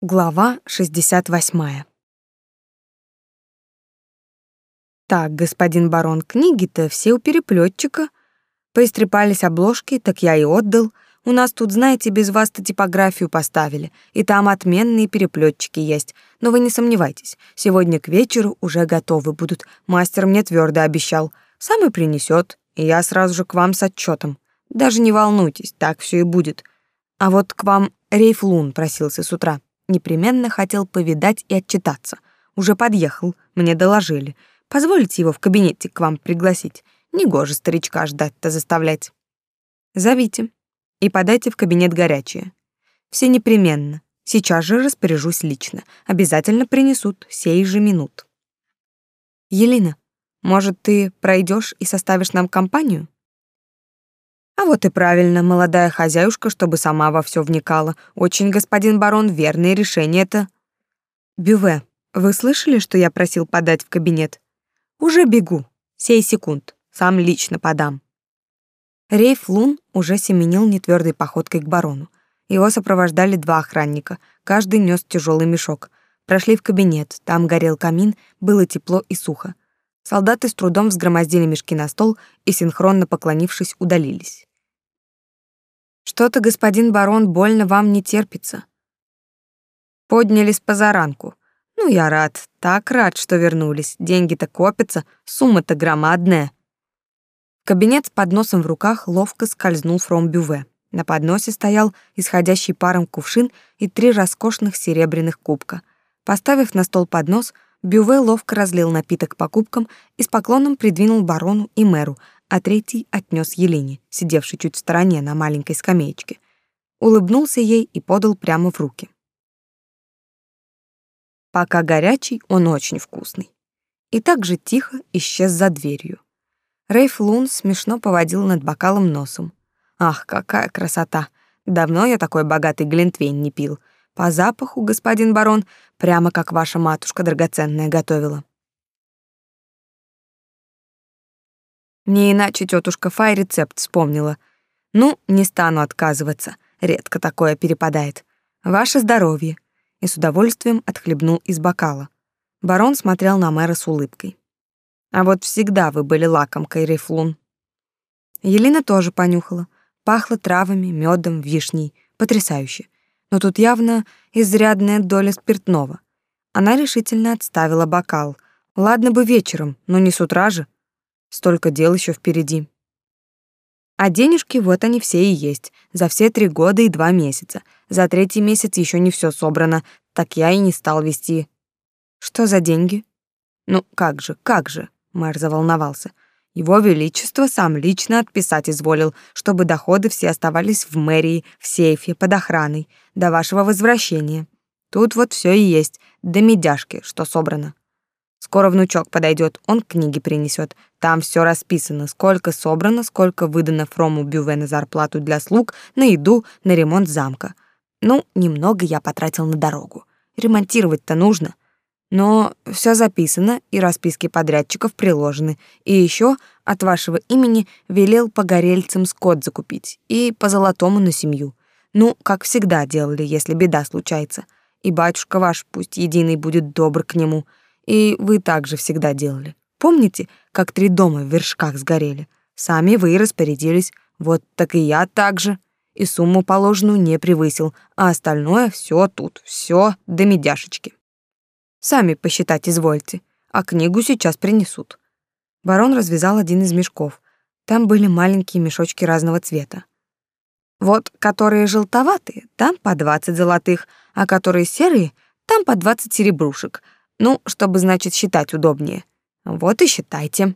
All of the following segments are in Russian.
Глава 68. Так, господин барон, книги-то все у переплетчика. Поистрепались обложки, так я и отдал. У нас тут, знаете, без вас-то типографию поставили, и там отменные переплетчики есть. Но вы не сомневайтесь, сегодня к вечеру уже готовы будут. Мастер мне твердо обещал. Сам и принесет, и я сразу же к вам с отчетом. Даже не волнуйтесь, так все и будет. А вот к вам Рейф Лун просился с утра. Непременно хотел повидать и отчитаться. Уже подъехал, мне доложили. Позвольте его в кабинете к вам пригласить. Негоже старичка ждать-то заставлять. Зовите и подайте в кабинет горячее. Все непременно. Сейчас же распоряжусь лично. Обязательно принесут сей же минут. Елена, может, ты пройдешь и составишь нам компанию? А вот и правильно, молодая хозяюшка, чтобы сама во все вникала. Очень, господин барон, верное решение это. Бюве, вы слышали, что я просил подать в кабинет? Уже бегу. Сей секунд. Сам лично подам. Рейф Лун уже семенил нетвердой походкой к барону. Его сопровождали два охранника, каждый нес тяжелый мешок. Прошли в кабинет, там горел камин, было тепло и сухо. Солдаты с трудом взгромоздили мешки на стол и, синхронно поклонившись, удалились. Что-то, господин барон, больно вам не терпится. Поднялись позаранку. Ну, я рад, так рад, что вернулись. Деньги-то копятся, сумма-то громадная. кабинет с подносом в руках ловко скользнул Фром Бюве. На подносе стоял исходящий паром кувшин и три роскошных серебряных кубка. Поставив на стол поднос, Бюве ловко разлил напиток по кубкам и с поклоном придвинул барону и мэру, а третий отнес Елене, сидевшей чуть в стороне на маленькой скамеечке. Улыбнулся ей и подал прямо в руки. Пока горячий, он очень вкусный. И так же тихо исчез за дверью. Рейф Лун смешно поводил над бокалом носом. Ах, какая красота! Давно я такой богатый глинтвейн не пил. По запаху, господин барон, прямо как ваша матушка драгоценная готовила. Не иначе тетушка Фай рецепт вспомнила. Ну, не стану отказываться. Редко такое перепадает. Ваше здоровье. И с удовольствием отхлебнул из бокала. Барон смотрел на мэра с улыбкой. А вот всегда вы были лакомкой, Рифлун. Елена тоже понюхала. Пахло травами, медом, вишней. Потрясающе. Но тут явно изрядная доля спиртного. Она решительно отставила бокал. Ладно бы вечером, но не с утра же. Столько дел еще впереди. А денежки вот они все и есть. За все три года и два месяца. За третий месяц еще не все собрано, так я и не стал вести. Что за деньги? Ну, как же, как же, мэр заволновался. Его Величество сам лично отписать изволил, чтобы доходы все оставались в мэрии, в сейфе, под охраной, до вашего возвращения. Тут вот все и есть, до медяшки, что собрано. Скоро внучок подойдет, он книги принесет. Там все расписано, сколько собрано, сколько выдано Фрому Бюве на зарплату для слуг, на еду, на ремонт замка. Ну, немного я потратил на дорогу. Ремонтировать-то нужно. Но все записано, и расписки подрядчиков приложены. И еще от вашего имени велел погорельцам скот закупить и по золотому на семью. Ну, как всегда делали, если беда случается. И батюшка ваш, пусть единый будет добр к нему — и вы также всегда делали. Помните, как три дома в вершках сгорели? Сами вы распорядились. Вот так и я так же. И сумму положенную не превысил, а остальное все тут, все до медяшечки. Сами посчитать извольте, а книгу сейчас принесут. Барон развязал один из мешков. Там были маленькие мешочки разного цвета. Вот которые желтоватые, там по двадцать золотых, а которые серые, там по двадцать серебрушек — ну, чтобы, значит, считать удобнее. Вот и считайте.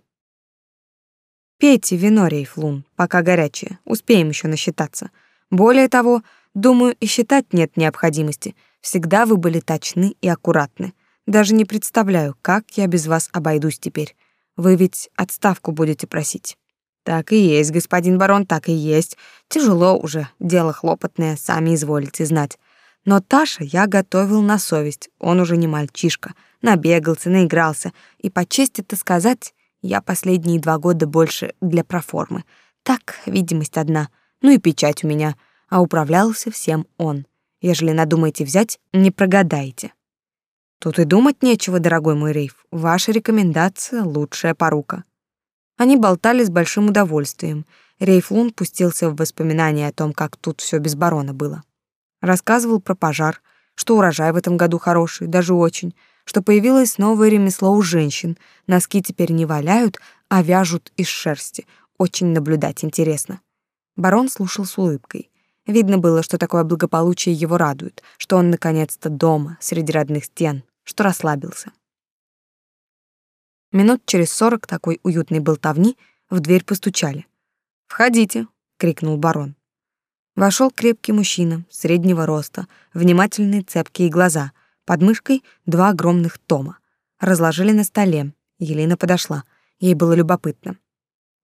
Пейте вино, Рейфлун, пока горячее. Успеем еще насчитаться. Более того, думаю, и считать нет необходимости. Всегда вы были точны и аккуратны. Даже не представляю, как я без вас обойдусь теперь. Вы ведь отставку будете просить. Так и есть, господин барон, так и есть. Тяжело уже, дело хлопотное, сами изволите знать. Но Таша я готовил на совесть, он уже не мальчишка, набегался, наигрался, и по чести-то сказать, я последние два года больше для проформы. Так, видимость одна, ну и печать у меня, а управлялся всем он. Ежели надумаете взять, не прогадаете. Тут и думать нечего, дорогой мой Рейф. Ваша рекомендация — лучшая порука. Они болтали с большим удовольствием. Рейф Лун пустился в воспоминания о том, как тут все без барона было. Рассказывал про пожар, что урожай в этом году хороший, даже очень, что появилось новое ремесло у женщин, носки теперь не валяют, а вяжут из шерсти. Очень наблюдать интересно. Барон слушал с улыбкой. Видно было, что такое благополучие его радует, что он наконец-то дома, среди родных стен, что расслабился. Минут через сорок такой уютной болтовни в дверь постучали. «Входите!» — крикнул барон. Вошел крепкий мужчина, среднего роста, внимательные цепкие глаза, под мышкой два огромных тома. Разложили на столе. Елена подошла. Ей было любопытно.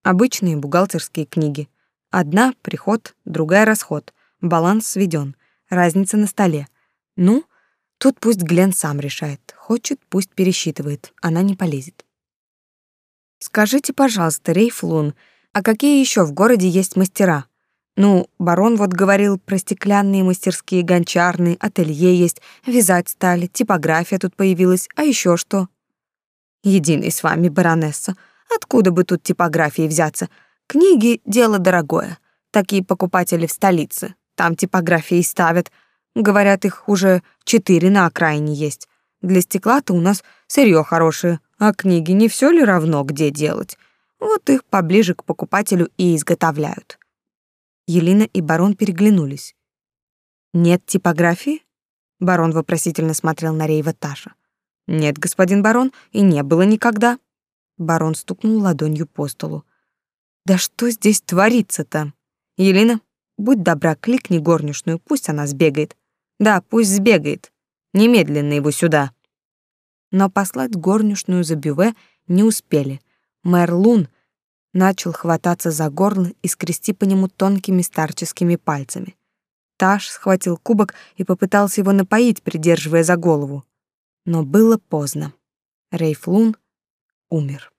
Обычные бухгалтерские книги. Одна — приход, другая — расход. Баланс сведен. Разница на столе. Ну, тут пусть Глен сам решает. Хочет, пусть пересчитывает. Она не полезет. «Скажите, пожалуйста, Рейф Лун, а какие еще в городе есть мастера?» Ну, барон вот говорил про стеклянные мастерские, гончарные, ателье есть, вязать стали, типография тут появилась, а еще что? Единый с вами, баронесса. Откуда бы тут типографии взяться? Книги — дело дорогое. Такие покупатели в столице. Там типографии ставят. Говорят, их уже четыре на окраине есть. Для стекла-то у нас сырье хорошее, а книги не все ли равно, где делать? Вот их поближе к покупателю и изготовляют. Елена и барон переглянулись. «Нет типографии?» Барон вопросительно смотрел на Рейва Таша. «Нет, господин барон, и не было никогда». Барон стукнул ладонью по столу. «Да что здесь творится-то? Елена, будь добра, кликни горничную, пусть она сбегает. Да, пусть сбегает. Немедленно его сюда». Но послать горничную за бюве не успели. Мэр Лун — начал хвататься за горло и скрести по нему тонкими старческими пальцами. Таш схватил кубок и попытался его напоить, придерживая за голову. Но было поздно. Рейф Лун умер.